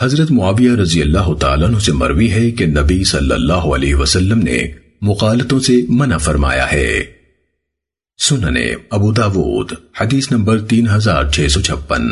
حضرت معاویہ رضی اللہ تعالیٰ عنہ سے مروی ہے کہ نبی صلی اللہ علیہ وسلم نے مقالتوں سے منع فرمایا ہے۔ سننے ابو داود، حدیث نمبر تین ہزار چھ سو چھپن۔